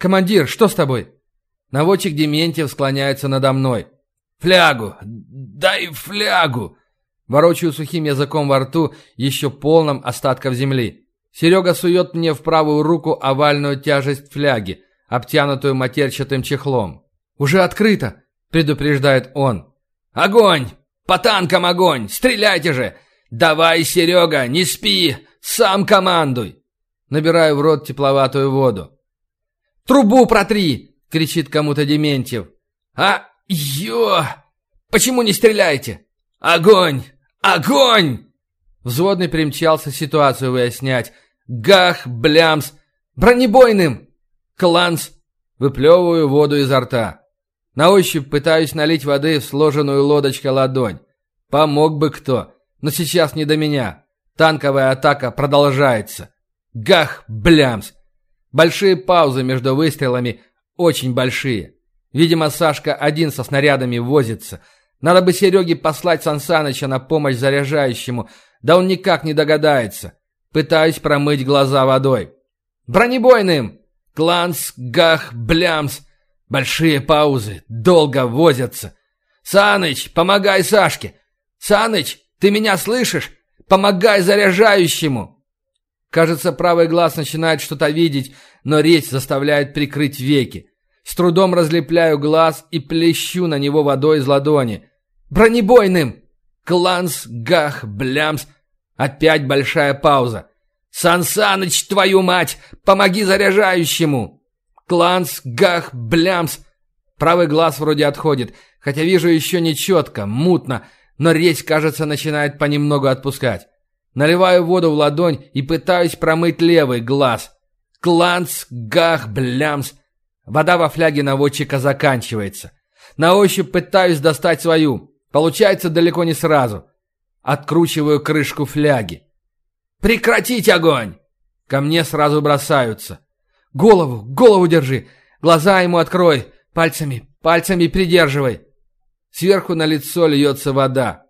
«Командир, что с тобой?» Наводчик Дементьев склоняется надо мной. «Флягу! Дай флягу!» Ворочаю сухим языком во рту, еще полным остатков земли. Серега сует мне в правую руку овальную тяжесть фляги, обтянутую матерчатым чехлом. «Уже открыто!» — предупреждает он. «Огонь! По танкам огонь! Стреляйте же! Давай, Серега, не спи! Сам командуй!» Набираю в рот тепловатую воду. «Трубу протри!» — кричит кому-то Дементьев. «А, ё! Почему не стреляете? Огонь! Огонь!» Взводный примчался ситуацию выяснять. «Гах, блямс! Бронебойным!» «Кланс!» Выплевываю воду изо рта. На ощупь пытаюсь налить воды в сложенную лодочкой ладонь. Помог бы кто, но сейчас не до меня. Танковая атака продолжается. Гах, блямс! Большие паузы между выстрелами, очень большие. Видимо, Сашка один со снарядами возится. Надо бы Сереге послать Сансаныча на помощь заряжающему, да он никак не догадается. Пытаюсь промыть глаза водой. Бронебойным! Кланс, гах, блямс! Большие паузы, долго возятся. Саныч, помогай Сашке! Саныч, ты меня слышишь? Помогай заряжающему!» Кажется, правый глаз начинает что-то видеть, но речь заставляет прикрыть веки. С трудом разлепляю глаз и плещу на него водой из ладони. «Бронебойным!» Кланс, гах, блямс. Опять большая пауза. «Сан Саныч, твою мать! Помоги заряжающему!» Кланс, гах, блямс. Правый глаз вроде отходит, хотя вижу еще не четко, мутно, но речь, кажется, начинает понемногу отпускать. Наливаю воду в ладонь и пытаюсь промыть левый глаз. Кланц, гах, блямс. Вода во фляге наводчика заканчивается. На ощупь пытаюсь достать свою. Получается далеко не сразу. Откручиваю крышку фляги. «Прекратить огонь!» Ко мне сразу бросаются. «Голову, голову держи! Глаза ему открой! Пальцами, пальцами придерживай!» Сверху на лицо льется вода.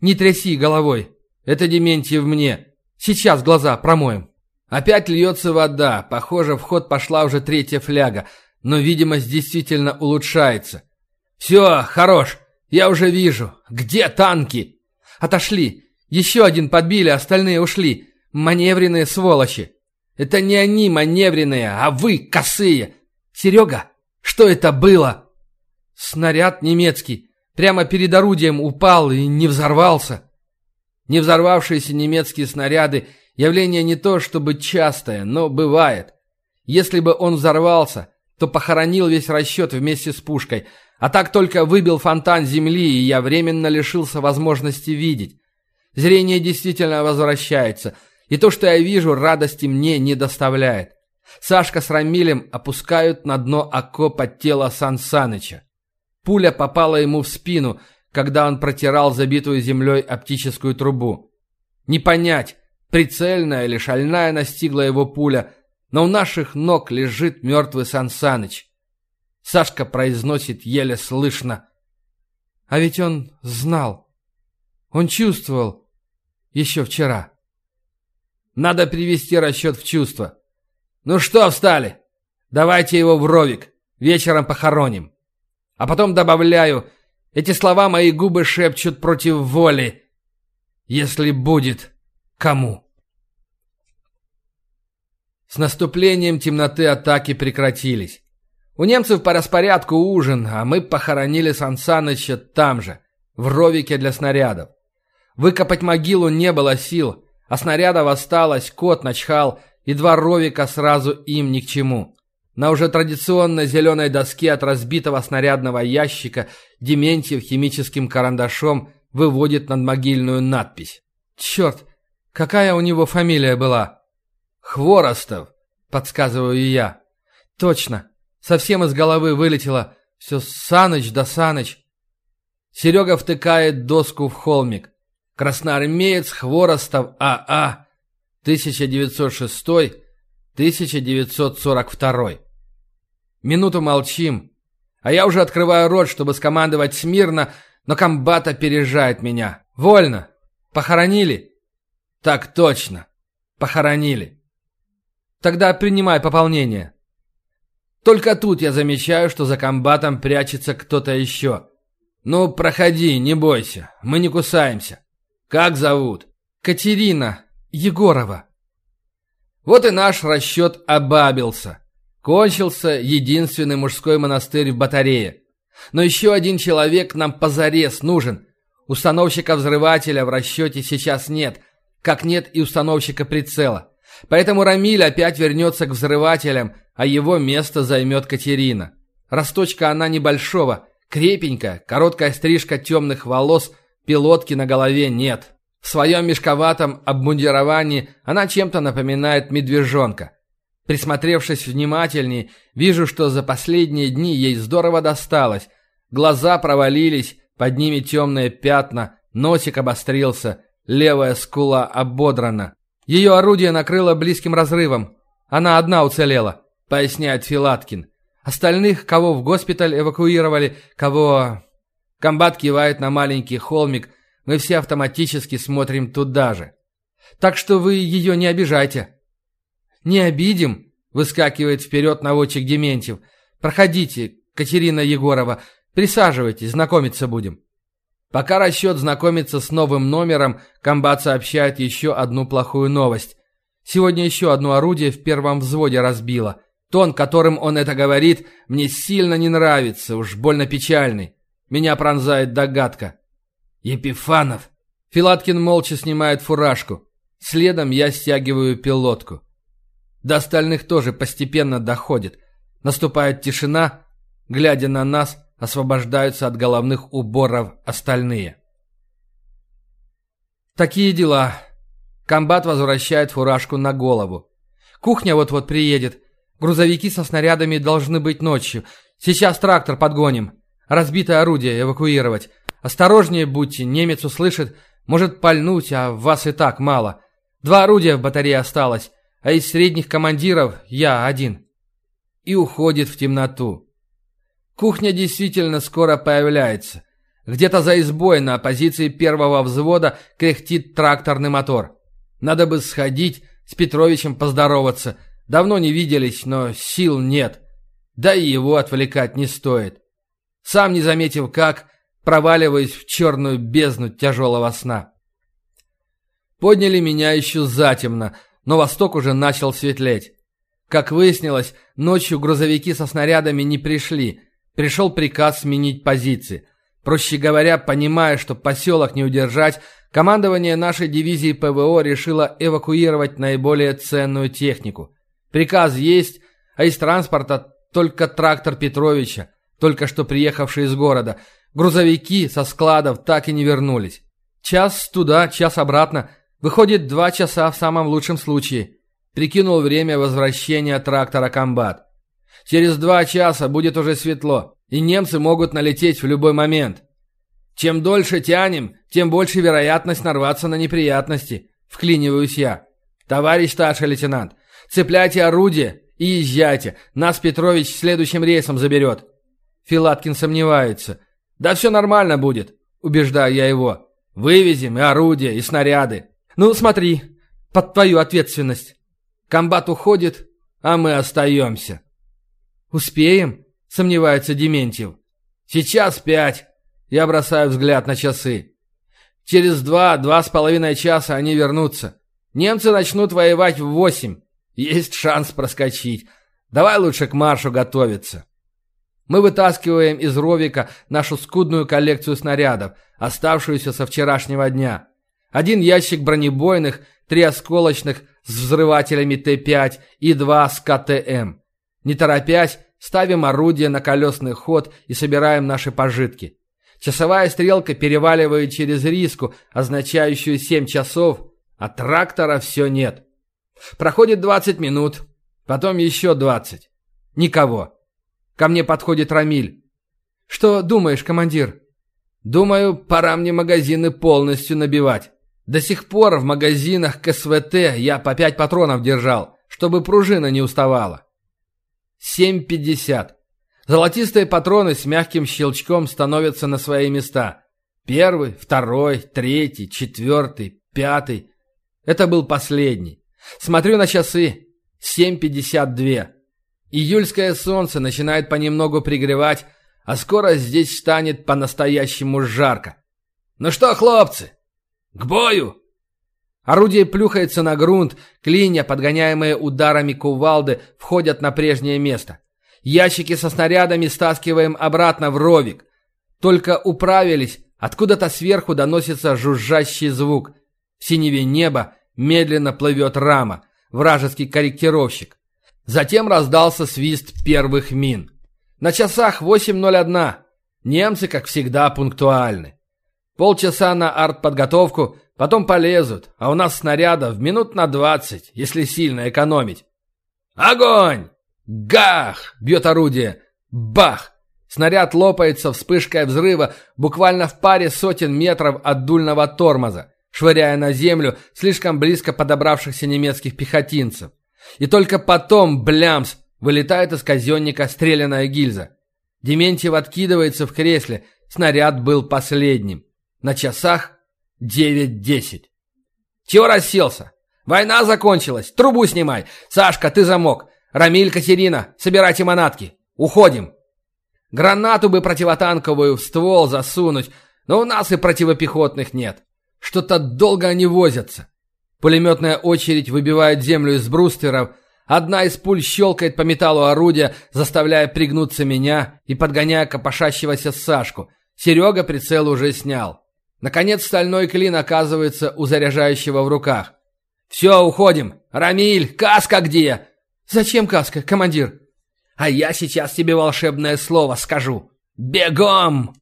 «Не тряси головой! Это Дементьев мне. Сейчас глаза промоем. Опять льется вода. Похоже, в ход пошла уже третья фляга. Но видимость действительно улучшается. Все, хорош. Я уже вижу. Где танки? Отошли. Еще один подбили, остальные ушли. Маневренные сволочи. Это не они маневренные, а вы косые. Серега, что это было? Снаряд немецкий. Прямо перед орудием упал и не взорвался. Не взорвавшиеся немецкие снаряды – явление не то чтобы частое, но бывает. Если бы он взорвался, то похоронил весь расчет вместе с пушкой, а так только выбил фонтан земли, и я временно лишился возможности видеть. Зрение действительно возвращается, и то, что я вижу, радости мне не доставляет. Сашка с Рамилем опускают на дно окопа тело Сан Саныча. Пуля попала ему в спину – когда он протирал забитую землей оптическую трубу. Не понять, прицельная или шальная настигла его пуля, но у наших ног лежит мертвый Сансаныч. Сашка произносит еле слышно. А ведь он знал. Он чувствовал еще вчера. Надо привести расчет в чувство. Ну что встали? Давайте его в ровик. Вечером похороним. А потом добавляю, эти слова мои губы шепчут против воли. Если будет кому. С наступлением темноты атаки прекратились. У немцев по распорядку ужин, а мы похоронили Сансаныча там же, в ровике для снарядов. Выкопать могилу не было сил, а снарядов осталось, кот начхал, и два ровика сразу им ни к чему. На уже традиционной зеленой доске от разбитого снарядного ящика Дементьев химическим карандашом выводит над могильную надпись. «Черт, какая у него фамилия была?» «Хворостов», — подсказываю я. «Точно, совсем из головы вылетело. Все Саныч да Саныч». Серега втыкает доску в холмик. Красноармеец Хворостов А.А. 1906-1942. Минуту молчим. А я уже открываю рот, чтобы скомандовать смирно, но комбат опережает меня. Вольно. Похоронили? Так точно. Похоронили. Тогда принимай пополнение. Только тут я замечаю, что за комбатом прячется кто-то еще. Ну, проходи, не бойся, мы не кусаемся. Как зовут? Катерина Егорова. Вот и наш расчет обабился. Кончился единственный мужской монастырь в батарее. Но еще один человек нам позарез нужен. Установщика взрывателя в расчете сейчас нет, как нет и установщика прицела. Поэтому Рамиль опять вернется к взрывателям, а его место займет Катерина. Росточка она небольшого, крепенькая, короткая стрижка темных волос, пилотки на голове нет. В своем мешковатом обмундировании она чем-то напоминает медвежонка. Присмотревшись внимательнее, вижу, что за последние дни ей здорово досталось. Глаза провалились, под ними темные пятна, носик обострился, левая скула ободрана. Ее орудие накрыло близким разрывом. Она одна уцелела, поясняет Филаткин. Остальных, кого в госпиталь эвакуировали, кого... Комбат кивает на маленький холмик, мы все автоматически смотрим туда же. Так что вы ее не обижайте. Не обидим, выскакивает вперед наводчик Дементьев. Проходите, Катерина Егорова, присаживайтесь, знакомиться будем. Пока расчет знакомится с новым номером, комбат сообщает еще одну плохую новость. Сегодня еще одно орудие в первом взводе разбило. Тон, которым он это говорит, мне сильно не нравится, уж больно печальный. Меня пронзает догадка. «Епифанов!» Филаткин молча снимает фуражку. Следом я стягиваю пилотку. До остальных тоже постепенно доходит. Наступает тишина. Глядя на нас, освобождаются от головных уборов остальные. Такие дела. Комбат возвращает фуражку на голову. Кухня вот-вот приедет. Грузовики со снарядами должны быть ночью. Сейчас трактор подгоним. Разбитое орудие эвакуировать. Осторожнее будьте, немец услышит, может пальнуть, а вас и так мало. Два орудия в батарее осталось, а из средних командиров я один. И уходит в темноту. Кухня действительно скоро появляется. Где-то за избой на позиции первого взвода кряхтит тракторный мотор. Надо бы сходить, с Петровичем поздороваться. Давно не виделись, но сил нет. Да и его отвлекать не стоит. Сам не заметив как, проваливаясь в черную бездну тяжелого сна. Подняли меня еще затемно, но восток уже начал светлеть. Как выяснилось, ночью грузовики со снарядами не пришли. Пришел приказ сменить позиции. Проще говоря, понимая, что поселок не удержать, командование нашей дивизии ПВО решило эвакуировать наиболее ценную технику. Приказ есть, а из транспорта только трактор Петровича, только что приехавший из города – Грузовики со складов так и не вернулись. Час туда, час обратно. Выходит, два часа в самом лучшем случае. Прикинул время возвращения трактора «Комбат». Через два часа будет уже светло, и немцы могут налететь в любой момент. Чем дольше тянем, тем больше вероятность нарваться на неприятности. Вклиниваюсь я. Товарищ старший лейтенант, цепляйте орудие и езжайте. Нас Петрович следующим рейсом заберет. Филаткин сомневается. «Да все нормально будет», — убеждаю я его. «Вывезем и орудия, и снаряды». «Ну, смотри, под твою ответственность». Комбат уходит, а мы остаемся. «Успеем?» — сомневается Дементьев. «Сейчас пять». Я бросаю взгляд на часы. Через два, два с половиной часа они вернутся. Немцы начнут воевать в восемь. Есть шанс проскочить. Давай лучше к маршу готовиться. Мы вытаскиваем из Ровика нашу скудную коллекцию снарядов, оставшуюся со вчерашнего дня. Один ящик бронебойных, три осколочных с взрывателями Т-5 и два с КТМ. Не торопясь, ставим орудие на колесный ход и собираем наши пожитки. Часовая стрелка переваливает через риску, означающую 7 часов, а трактора все нет. Проходит 20 минут, потом еще 20. Никого. Ко мне подходит Рамиль. «Что думаешь, командир?» «Думаю, пора мне магазины полностью набивать. До сих пор в магазинах к СВТ я по пять патронов держал, чтобы пружина не уставала». Семь пятьдесят. Золотистые патроны с мягким щелчком становятся на свои места. Первый, второй, третий, четвертый, пятый. Это был последний. Смотрю на часы. Семь пятьдесят две. Июльское солнце начинает понемногу пригревать, а скоро здесь станет по-настоящему жарко. Ну что, хлопцы, к бою! Орудие плюхается на грунт, клинья, подгоняемые ударами кувалды, входят на прежнее место. Ящики со снарядами стаскиваем обратно в ровик. Только управились, откуда-то сверху доносится жужжащий звук. В синеве неба медленно плывет рама, вражеский корректировщик. Затем раздался свист первых мин. На часах 8.01. Немцы, как всегда, пунктуальны. Полчаса на артподготовку, потом полезут, а у нас снарядов минут на 20, если сильно экономить. Огонь! Гах! Бьет орудие. Бах! Снаряд лопается вспышкой взрыва буквально в паре сотен метров от дульного тормоза, швыряя на землю слишком близко подобравшихся немецких пехотинцев. И только потом, блямс, вылетает из казенника стрелянная гильза. Дементьев откидывается в кресле, снаряд был последним. На часах девять-десять. «Чего расселся? Война закончилась! Трубу снимай! Сашка, ты замок! Рамиль, Катерина, собирайте манатки! Уходим!» Гранату бы противотанковую в ствол засунуть, но у нас и противопехотных нет. Что-то долго они возятся. Пулеметная очередь выбивает землю из брустеров. Одна из пуль щелкает по металлу орудия, заставляя пригнуться меня и подгоняя копошащегося Сашку. Серега прицел уже снял. Наконец стальной клин оказывается у заряжающего в руках. «Все, уходим! Рамиль, каска где?» «Зачем каска, командир?» «А я сейчас тебе волшебное слово скажу. Бегом!»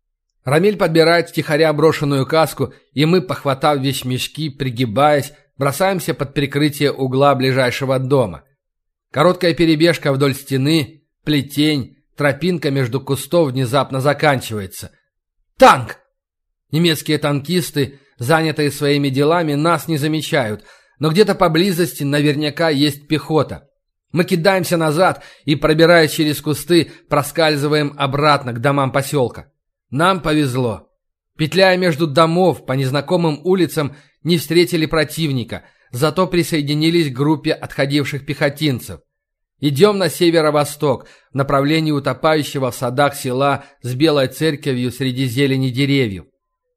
Рамиль подбирает втихаря брошенную каску, и мы, похватав вещмешки, пригибаясь, бросаемся под прикрытие угла ближайшего дома. Короткая перебежка вдоль стены, плетень, тропинка между кустов внезапно заканчивается. «Танк!» Немецкие танкисты, занятые своими делами, нас не замечают, но где-то поблизости наверняка есть пехота. Мы кидаемся назад и, пробираясь через кусты, проскальзываем обратно к домам поселка. Нам повезло. Петляя между домов по незнакомым улицам, не встретили противника, зато присоединились к группе отходивших пехотинцев. Идем на северо-восток, в направлении утопающего в садах села с белой церковью среди зелени деревьев.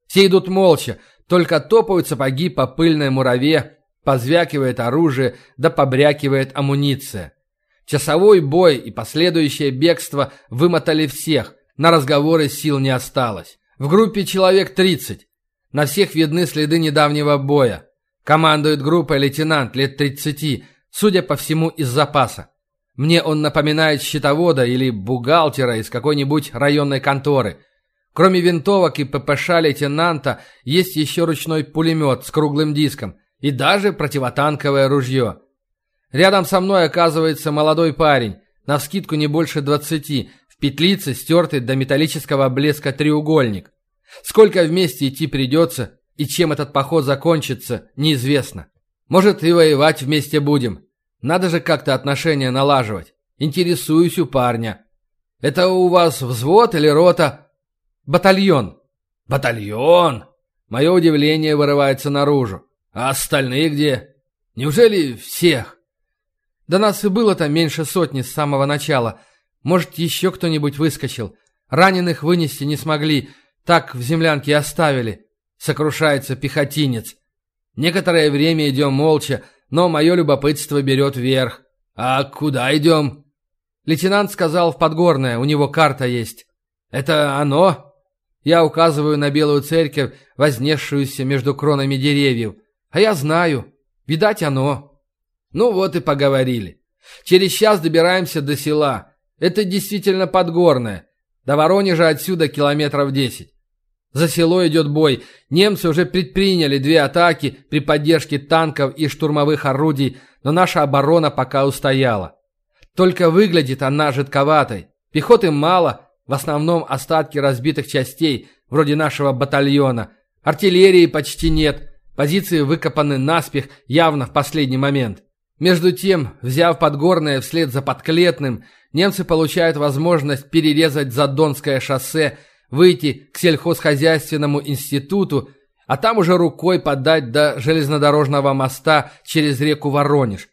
Все идут молча, только топают сапоги по пыльной мураве, позвякивает оружие, да побрякивает амуниция. Часовой бой и последующее бегство вымотали всех, на разговоры сил не осталось. В группе человек 30. На всех видны следы недавнего боя. Командует группой лейтенант лет 30, судя по всему, из запаса. Мне он напоминает счетовода или бухгалтера из какой-нибудь районной конторы. Кроме винтовок и ППШ лейтенанта, есть еще ручной пулемет с круглым диском и даже противотанковое ружье. Рядом со мной оказывается молодой парень, навскидку не больше двадцати, в петлице стертый до металлического блеска треугольник. Сколько вместе идти придется и чем этот поход закончится, неизвестно. Может и воевать вместе будем. Надо же как-то отношения налаживать. Интересуюсь у парня. Это у вас взвод или рота? Батальон. Батальон? Мое удивление вырывается наружу. А остальные где? Неужели всех? Да нас и было-то меньше сотни с самого начала. Может, еще кто-нибудь выскочил. Раненых вынести не смогли, так в землянке оставили. Сокрушается пехотинец. Некоторое время идем молча, но мое любопытство берет верх. А куда идем? Лейтенант сказал в Подгорное, у него карта есть. Это оно? Я указываю на белую церковь, вознесшуюся между кронами деревьев. А я знаю. Видать, оно. Ну вот и поговорили. Через час добираемся до села. Это действительно Подгорное. До Воронежа отсюда километров десять. За село идет бой. Немцы уже предприняли две атаки при поддержке танков и штурмовых орудий, но наша оборона пока устояла. Только выглядит она жидковатой. Пехоты мало, в основном остатки разбитых частей, вроде нашего батальона. Артиллерии почти нет, позиции выкопаны наспех, явно в последний момент. Между тем, взяв Подгорное вслед за Подклетным, немцы получают возможность перерезать Задонское шоссе выйти к сельхозхозяйственному институту, а там уже рукой подать до железнодорожного моста через реку Воронеж.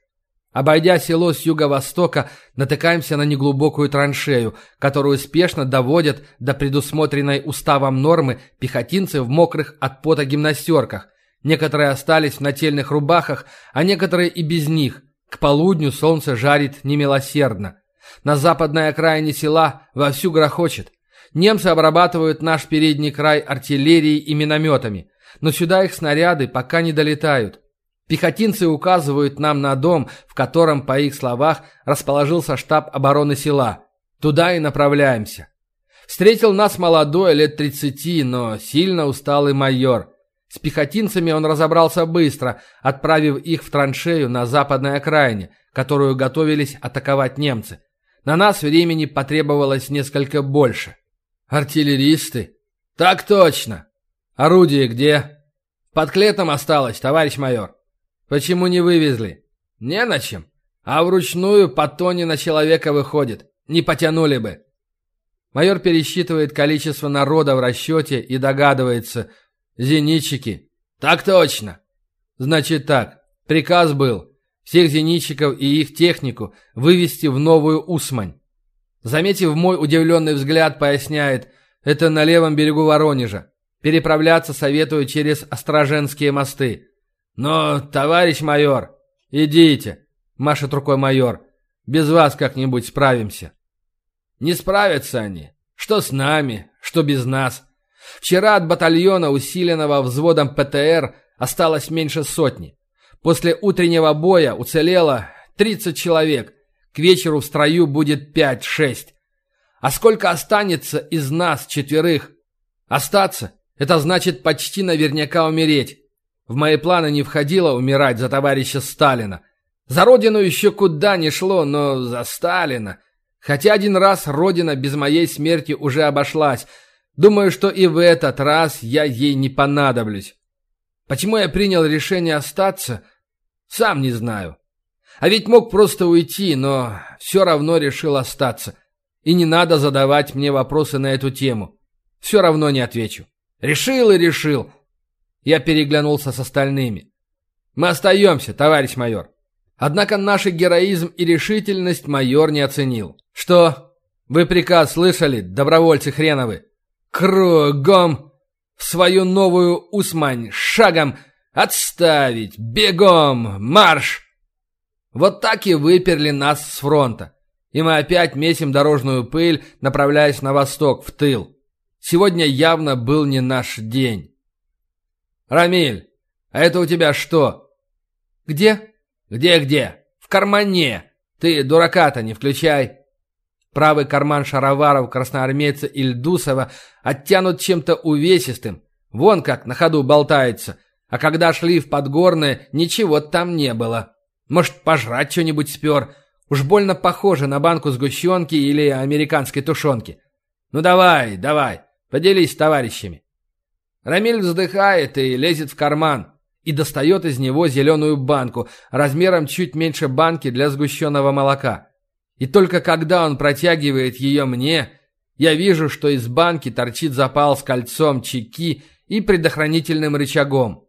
Обойдя село с юго-востока, натыкаемся на неглубокую траншею, которую спешно доводят до предусмотренной уставом нормы пехотинцы в мокрых от пота гимнастерках. Некоторые остались в нательных рубахах, а некоторые и без них. К полудню солнце жарит немилосердно. На западной окраине села вовсю грохочет. Немцы обрабатывают наш передний край артиллерией и минометами, но сюда их снаряды пока не долетают. Пехотинцы указывают нам на дом, в котором, по их словах, расположился штаб обороны села. Туда и направляемся. Встретил нас молодой, лет тридцати, но сильно усталый майор. С пехотинцами он разобрался быстро, отправив их в траншею на западной окраине, которую готовились атаковать немцы. На нас времени потребовалось несколько больше. «Артиллеристы?» «Так точно!» «Орудие где?» «Под клетом осталось, товарищ майор». Почему не вывезли? Не на чем. А вручную по тоне на человека выходит. Не потянули бы. Майор пересчитывает количество народа в расчете и догадывается. Зенитчики. Так точно. Значит так. Приказ был. Всех зенитчиков и их технику вывести в новую Усмань. Заметив мой удивленный взгляд, поясняет. Это на левом берегу Воронежа. Переправляться советую через Остроженские мосты. «Но, товарищ майор, идите!» — машет рукой майор. «Без вас как-нибудь справимся». Не справятся они. Что с нами, что без нас. Вчера от батальона, усиленного взводом ПТР, осталось меньше сотни. После утреннего боя уцелело 30 человек. К вечеру в строю будет 5-6. А сколько останется из нас четверых? Остаться – это значит почти наверняка умереть. В мои планы не входило умирать за товарища Сталина. За родину еще куда ни шло, но за Сталина. Хотя один раз родина без моей смерти уже обошлась. Думаю, что и в этот раз я ей не понадоблюсь. Почему я принял решение остаться, сам не знаю. А ведь мог просто уйти, но все равно решил остаться. И не надо задавать мне вопросы на эту тему. Все равно не отвечу. Решил и решил. Я переглянулся с остальными. «Мы остаемся, товарищ майор». Однако наш героизм и решительность майор не оценил. «Что? Вы приказ слышали, добровольцы хреновы? Кругом! В свою новую Усмань! Шагом! Отставить! Бегом! Марш!» Вот так и выперли нас с фронта. И мы опять месим дорожную пыль, направляясь на восток, в тыл. Сегодня явно был не наш день. «Рамиль, а это у тебя что?» «Где?» «Где-где? В кармане! Ты дурака-то не включай!» Правый карман шароваров красноармейца Ильдусова оттянут чем-то увесистым. Вон как на ходу болтается. А когда шли в Подгорное, ничего там не было. Может, пожрать что-нибудь спер. Уж больно похоже на банку сгущенки или американской тушенки. Ну давай, давай, поделись с товарищами. Рамиль вздыхает и лезет в карман и достает из него зеленую банку размером чуть меньше банки для сгущенного молока. И только когда он протягивает ее мне, я вижу, что из банки торчит запал с кольцом чеки и предохранительным рычагом.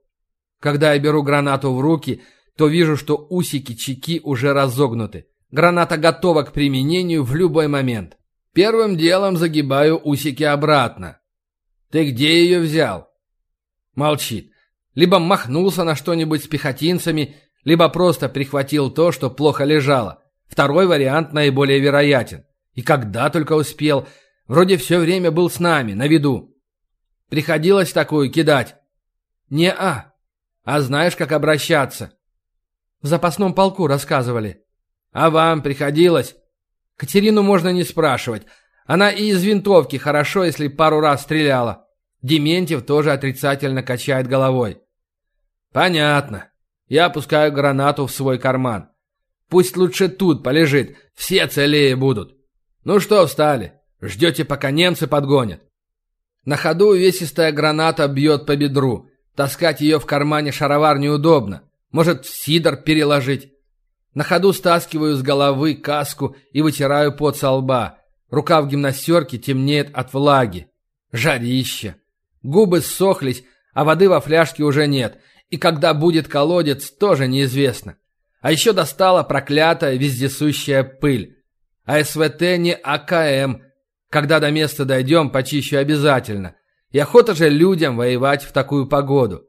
Когда я беру гранату в руки, то вижу, что усики чеки уже разогнуты. Граната готова к применению в любой момент. Первым делом загибаю усики обратно. «Ты где ее взял?» Молчит. Либо махнулся на что-нибудь с пехотинцами, либо просто прихватил то, что плохо лежало. Второй вариант наиболее вероятен. И когда только успел, вроде все время был с нами, на виду. Приходилось такую кидать? Не-а. А знаешь, как обращаться? В запасном полку рассказывали. А вам приходилось? Катерину можно не спрашивать. Она и из винтовки хорошо, если пару раз стреляла. Дементьев тоже отрицательно качает головой. «Понятно. Я опускаю гранату в свой карман. Пусть лучше тут полежит, все целее будут. Ну что встали? Ждете, пока немцы подгонят?» На ходу увесистая граната бьет по бедру. Таскать ее в кармане шаровар неудобно. Может, в сидор переложить. На ходу стаскиваю с головы каску и вытираю пот со лба. Рука в гимнастерке темнеет от влаги. Жарище. Губы ссохлись, а воды во фляжке уже нет. И когда будет колодец, тоже неизвестно. А еще достала проклятая вездесущая пыль. А СВТ не АКМ. Когда до места дойдем, почищу обязательно. И охота же людям воевать в такую погоду.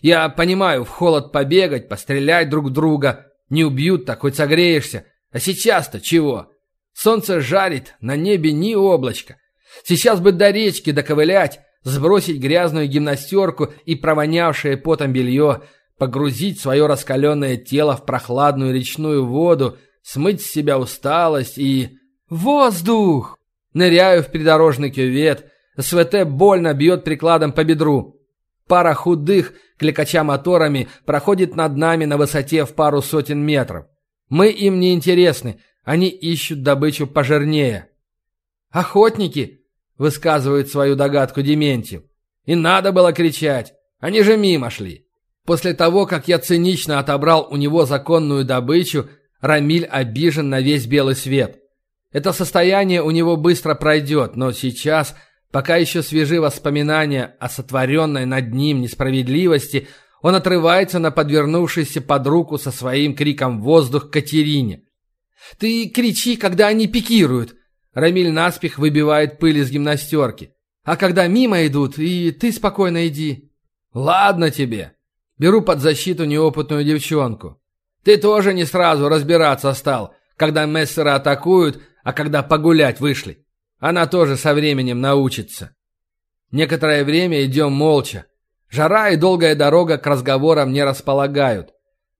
Я понимаю, в холод побегать, пострелять друг друга. Не убьют, так хоть согреешься. А сейчас-то чего? Солнце жарит, на небе ни облачка. Сейчас бы до речки доковылять, сбросить грязную гимнастерку и провонявшее потом белье, погрузить свое раскаленное тело в прохладную речную воду, смыть с себя усталость и... Воздух! Ныряю в придорожный кювет, СВТ больно бьет прикладом по бедру. Пара худых, кликача моторами, проходит над нами на высоте в пару сотен метров. Мы им не интересны, они ищут добычу пожирнее. «Охотники!» — высказывает свою догадку Дементьев. «И надо было кричать, они же мимо шли». После того, как я цинично отобрал у него законную добычу, Рамиль обижен на весь белый свет. Это состояние у него быстро пройдет, но сейчас Пока еще свежи воспоминания о сотворенной над ним несправедливости, он отрывается на подвернувшийся под руку со своим криком воздух Катерине. «Ты кричи, когда они пикируют!» Рамиль наспех выбивает пыль из гимнастерки. «А когда мимо идут, и ты спокойно иди». «Ладно тебе». Беру под защиту неопытную девчонку. «Ты тоже не сразу разбираться стал, когда мессеры атакуют, а когда погулять вышли. Она тоже со временем научится. Некоторое время идем молча. Жара и долгая дорога к разговорам не располагают.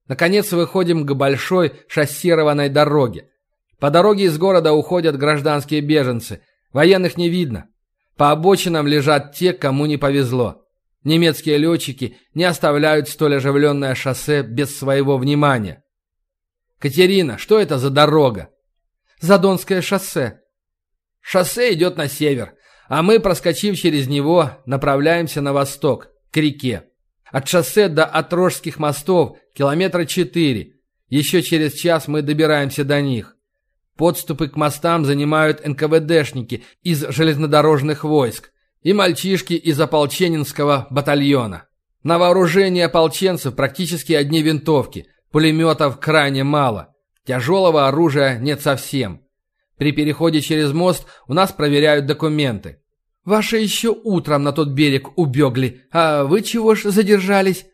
Наконец выходим к большой шоссированной дороге. По дороге из города уходят гражданские беженцы. Военных не видно. По обочинам лежат те, кому не повезло. Немецкие летчики не оставляют столь оживленное шоссе без своего внимания. «Катерина, что это за дорога?» «Задонское шоссе», Шоссе идет на север, а мы, проскочив через него, направляемся на восток, к реке. От шоссе до Отрожских мостов километра четыре. Еще через час мы добираемся до них. Подступы к мостам занимают НКВДшники из железнодорожных войск и мальчишки из ополченинского батальона. На вооружении ополченцев практически одни винтовки, пулеметов крайне мало. Тяжелого оружия нет совсем. При переходе через мост у нас проверяют документы. Ваши еще утром на тот берег убегли, а вы чего ж задержались?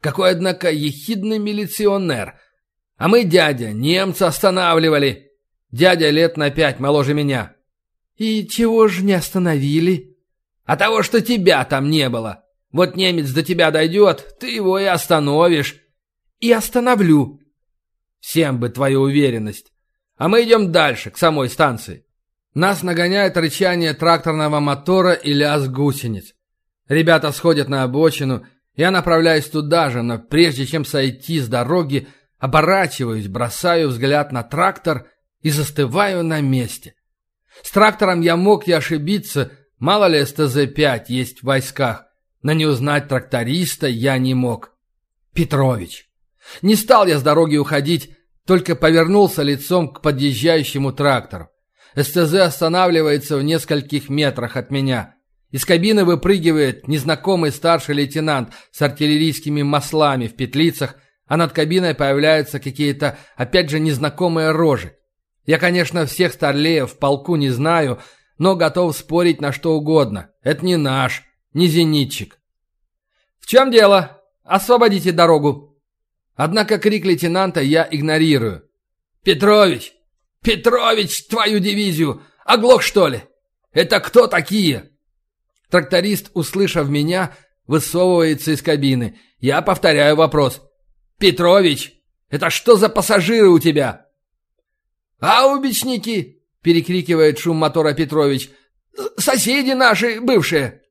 Какой, однако, ехидный милиционер. А мы, дядя, немца останавливали. Дядя лет на пять моложе меня. И чего ж не остановили? А того, что тебя там не было. Вот немец до тебя дойдет, ты его и остановишь. И остановлю. Всем бы твою уверенность. А мы идем дальше, к самой станции. Нас нагоняет рычание тракторного мотора и лязг гусениц. Ребята сходят на обочину, я направляюсь туда же, но прежде чем сойти с дороги, оборачиваюсь, бросаю взгляд на трактор и застываю на месте. С трактором я мог и ошибиться, мало ли СТЗ-5 есть в войсках, но не узнать тракториста я не мог. Петрович. Не стал я с дороги уходить, только повернулся лицом к подъезжающему трактору. СТЗ останавливается в нескольких метрах от меня. Из кабины выпрыгивает незнакомый старший лейтенант с артиллерийскими маслами в петлицах, а над кабиной появляются какие-то, опять же, незнакомые рожи. Я, конечно, всех старлеев в полку не знаю, но готов спорить на что угодно. Это не наш, не зенитчик. «В чем дело? Освободите дорогу!» Однако крик лейтенанта я игнорирую. «Петрович! Петрович, твою дивизию! Оглох, что ли? Это кто такие?» Тракторист, услышав меня, высовывается из кабины. Я повторяю вопрос. «Петрович, это что за пассажиры у тебя?» «Аубичники!» — перекрикивает шум мотора Петрович. «Соседи наши бывшие!»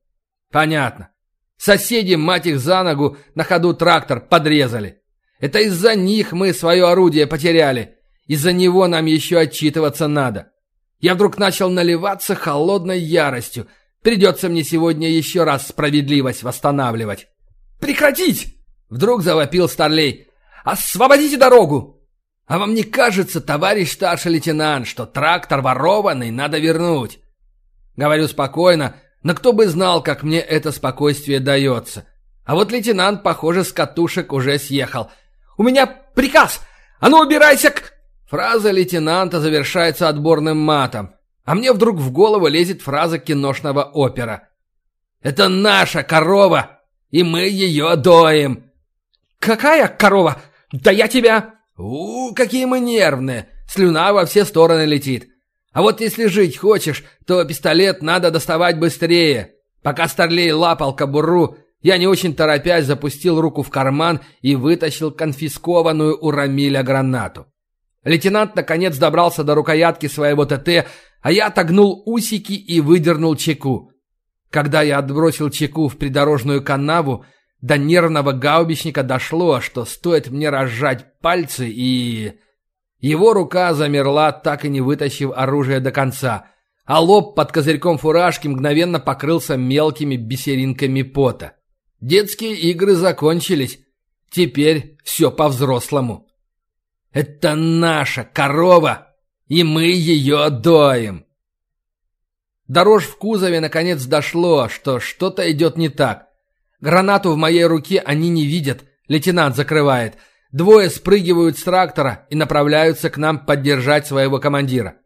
«Понятно. Соседи, мать их за ногу, на ходу трактор подрезали. Это из-за них мы свое орудие потеряли. Из-за него нам еще отчитываться надо. Я вдруг начал наливаться холодной яростью. Придется мне сегодня еще раз справедливость восстанавливать. «Прекратить!» — вдруг завопил Старлей. «Освободите дорогу!» «А вам не кажется, товарищ старший лейтенант, что трактор ворованный надо вернуть?» Говорю спокойно, но кто бы знал, как мне это спокойствие дается. А вот лейтенант, похоже, с катушек уже съехал — у меня приказ А ну убирайся к...» Фраза лейтенанта завершается отборным матом. А мне вдруг в голову лезет фраза киношного опера. «Это наша корова, и мы ее доим!» «Какая корова? Да я тебя...» «У, какие мы нервные! Слюна во все стороны летит. А вот если жить хочешь, то пистолет надо доставать быстрее. Пока Старлей лапал кобуру, я не очень торопясь запустил руку в карман и вытащил конфискованную у Рамиля гранату. Лейтенант наконец добрался до рукоятки своего ТТ, а я отогнул усики и выдернул чеку. Когда я отбросил чеку в придорожную канаву, до нервного гаубичника дошло, что стоит мне разжать пальцы и... Его рука замерла, так и не вытащив оружие до конца, а лоб под козырьком фуражки мгновенно покрылся мелкими бисеринками пота. Детские игры закончились. Теперь все по-взрослому. Это наша корова, и мы ее доим. Дорож в кузове наконец дошло, что что-то идет не так. Гранату в моей руке они не видят, лейтенант закрывает. Двое спрыгивают с трактора и направляются к нам поддержать своего командира.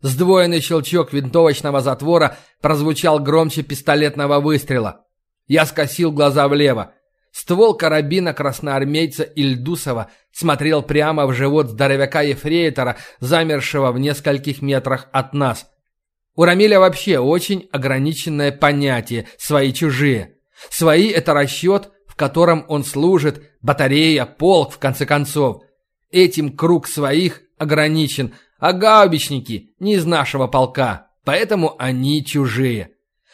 Сдвоенный щелчок винтовочного затвора прозвучал громче пистолетного выстрела. Я скосил глаза влево. Ствол карабина красноармейца Ильдусова смотрел прямо в живот здоровяка Ефрейтора, замершего в нескольких метрах от нас. У Рамиля вообще очень ограниченное понятие «свои-чужие». Свои – это расчет, в котором он служит, батарея, полк, в конце концов. Этим круг своих ограничен, а гаубичники не из нашего полка, поэтому они чужие.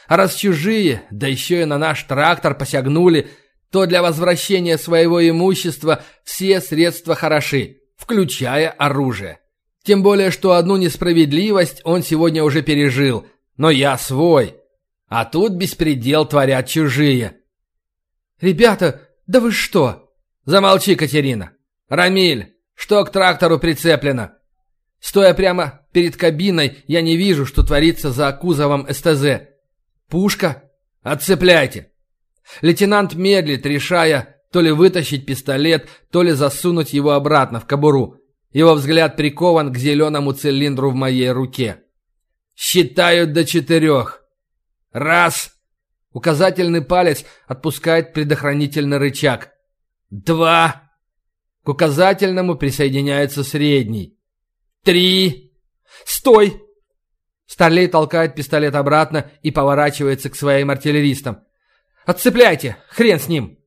А раз чужие, да еще и на наш трактор посягнули – то для возвращения своего имущества все средства хороши, включая оружие. Тем более, что одну несправедливость он сегодня уже пережил, но я свой. А тут беспредел творят чужие. «Ребята, да вы что?» «Замолчи, Катерина!» «Рамиль, что к трактору прицеплено?» Стоя прямо перед кабиной, я не вижу, что творится за кузовом СТЗ. «Пушка?» «Отцепляйте!» Лейтенант медлит, решая то ли вытащить пистолет, то ли засунуть его обратно в кобуру. Его взгляд прикован к зеленому цилиндру в моей руке. «Считаю до четырех. Раз!» Указательный палец отпускает предохранительный рычаг. «Два!» К указательному присоединяется средний. «Три!» «Стой!» Старлей толкает пистолет обратно и поворачивается к своим артиллеристам. Отцепляйте! Хрен с ним!»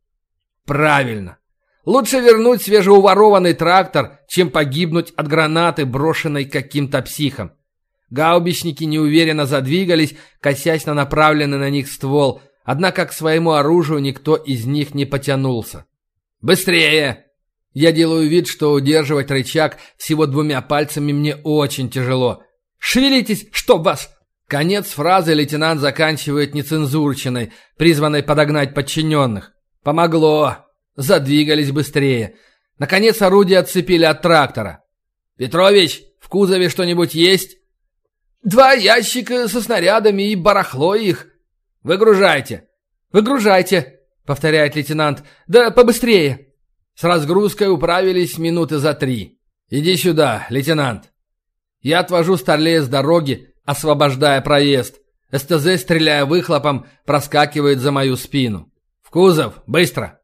«Правильно! Лучше вернуть свежеуворованный трактор, чем погибнуть от гранаты, брошенной каким-то психом». Гаубичники неуверенно задвигались, косясь на направленный на них ствол, однако к своему оружию никто из них не потянулся. «Быстрее!» Я делаю вид, что удерживать рычаг всего двумя пальцами мне очень тяжело. «Шевелитесь, чтоб вас!» Конец фразы лейтенант заканчивает нецензурчиной, призванной подогнать подчиненных. Помогло. Задвигались быстрее. Наконец орудие отцепили от трактора. «Петрович, в кузове что-нибудь есть?» «Два ящика со снарядами и барахло их». «Выгружайте». «Выгружайте», — повторяет лейтенант. «Да побыстрее». С разгрузкой управились минуты за три. «Иди сюда, лейтенант». Я отвожу Старлея с дороги, освобождая проезд. СТЗ, стреляя выхлопом, проскакивает за мою спину. «В кузов! Быстро!»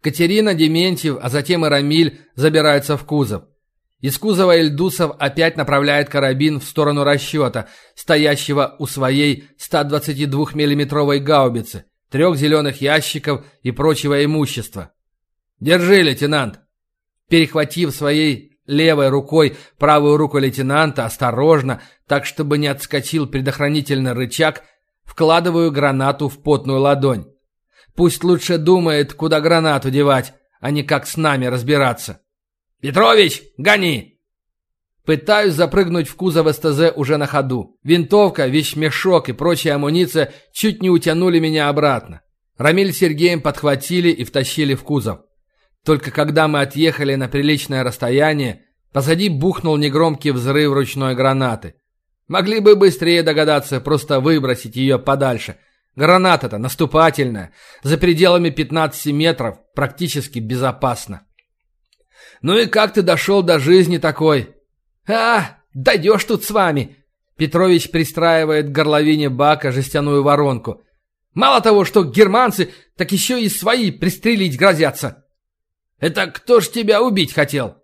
Катерина, Дементьев, а затем и Рамиль забираются в кузов. Из кузова Эльдусов опять направляет карабин в сторону расчета, стоящего у своей 122 миллиметровой гаубицы, трех зеленых ящиков и прочего имущества. «Держи, лейтенант!» Перехватив своей Левой рукой правую руку лейтенанта, осторожно, так чтобы не отскочил предохранительный рычаг, вкладываю гранату в потную ладонь. Пусть лучше думает, куда гранату девать, а не как с нами разбираться. «Петрович, гони!» Пытаюсь запрыгнуть в кузов СТЗ уже на ходу. Винтовка, вещмешок и прочая амуниция чуть не утянули меня обратно. Рамиль с Сергеем подхватили и втащили в кузов. Только когда мы отъехали на приличное расстояние, позади бухнул негромкий взрыв ручной гранаты. Могли бы быстрее догадаться просто выбросить ее подальше. Граната-то наступательная, за пределами 15 метров, практически безопасно. Ну и как ты дошел до жизни такой?» «А, дойдешь тут с вами!» Петрович пристраивает к горловине бака жестяную воронку. «Мало того, что германцы, так еще и свои пристрелить грозятся!» «Это кто ж тебя убить хотел?»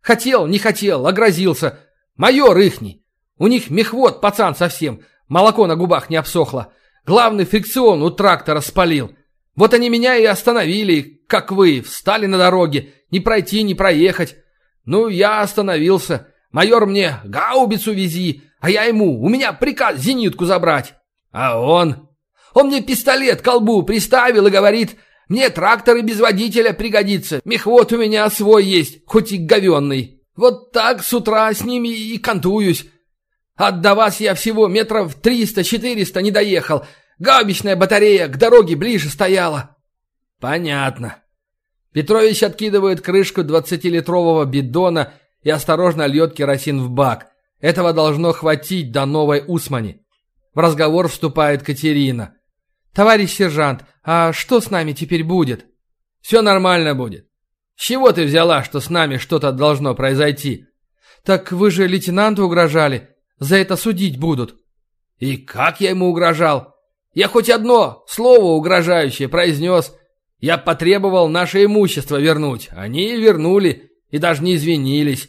«Хотел, не хотел, огрозился. Майор ихний. У них мехвод, пацан совсем. Молоко на губах не обсохло. Главный фрикцион у трактора спалил. Вот они меня и остановили, как вы, встали на дороге. Не пройти, не проехать. Ну, я остановился. Майор мне гаубицу вези, а я ему, у меня приказ зенитку забрать. А он? Он мне пистолет к колбу приставил и говорит, мне трактор и без водителя пригодится. Мехвод у меня свой есть, хоть и говенный. Вот так с утра с ними и кантуюсь. А до вас я всего метров триста-четыреста не доехал. Гаубичная батарея к дороге ближе стояла. Понятно. Петрович откидывает крышку двадцатилитрового бидона и осторожно льет керосин в бак. Этого должно хватить до новой Усмани. В разговор вступает Катерина. «Товарищ сержант, а что с нами теперь будет?» «Все нормально будет. С чего ты взяла, что с нами что-то должно произойти?» «Так вы же лейтенанту угрожали. За это судить будут». «И как я ему угрожал? Я хоть одно слово угрожающее произнес. Я потребовал наше имущество вернуть. Они вернули и даже не извинились».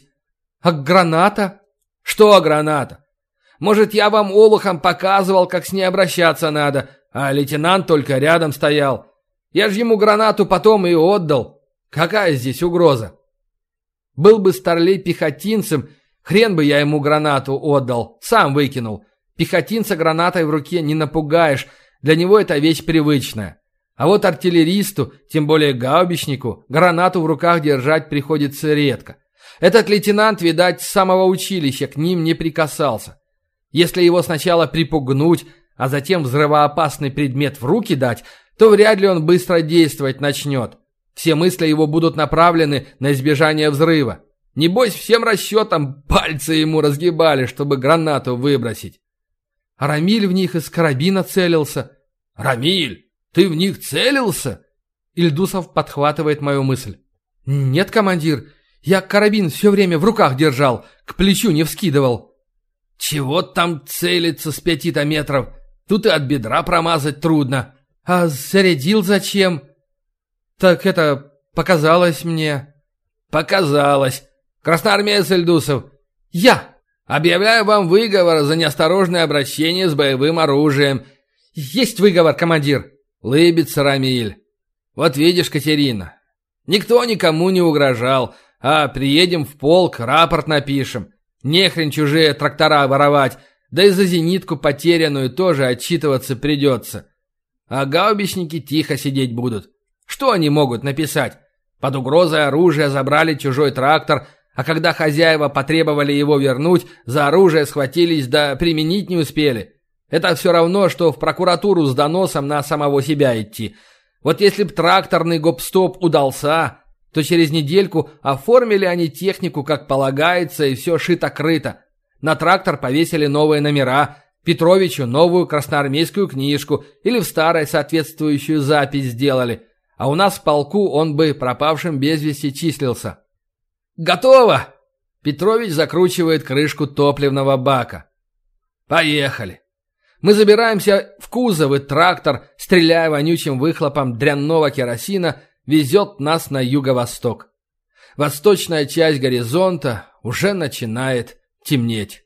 «А граната?» «Что граната? Может, я вам олухом показывал, как с ней обращаться надо, а лейтенант только рядом стоял. Я же ему гранату потом и отдал. Какая здесь угроза? Был бы Старлей пехотинцем, хрен бы я ему гранату отдал, сам выкинул. Пехотинца гранатой в руке не напугаешь, для него это вещь привычная. А вот артиллеристу, тем более гаубичнику, гранату в руках держать приходится редко. Этот лейтенант, видать, с самого училища к ним не прикасался. Если его сначала припугнуть, а затем взрывоопасный предмет в руки дать, то вряд ли он быстро действовать начнет. Все мысли его будут направлены на избежание взрыва. Небось, всем расчетам пальцы ему разгибали, чтобы гранату выбросить. Рамиль в них из карабина целился. «Рамиль, ты в них целился?» Ильдусов подхватывает мою мысль. «Нет, командир, я карабин все время в руках держал, к плечу не вскидывал». «Чего там целиться с пяти-то метров? Тут и от бедра промазать трудно. А зарядил зачем? Так это показалось мне. Показалось. Красноармеец Ильдусов. Я. Объявляю вам выговор за неосторожное обращение с боевым оружием. Есть выговор, командир. Лыбится Рамиль. Вот видишь, Катерина, никто никому не угрожал, а приедем в полк, рапорт напишем. Нехрен чужие трактора воровать, да и за зенитку потерянную тоже отчитываться придется. А гаубичники тихо сидеть будут. Что они могут написать? Под угрозой оружия забрали чужой трактор, а когда хозяева потребовали его вернуть, за оружие схватились да применить не успели. Это все равно, что в прокуратуру с доносом на самого себя идти. Вот если б тракторный гоп-стоп удался, то через недельку оформили они технику как полагается и все шито-крыто. На трактор повесили новые номера, Петровичу новую красноармейскую книжку или в старой соответствующую запись сделали. А у нас в полку он бы пропавшим без вести числился. «Готово!» Петрович закручивает крышку топливного бака. «Поехали!» Мы забираемся в кузов, и трактор, стреляя вонючим выхлопом дрянного керосина, везет нас на юго-восток. Восточная часть горизонта уже начинает темнеть.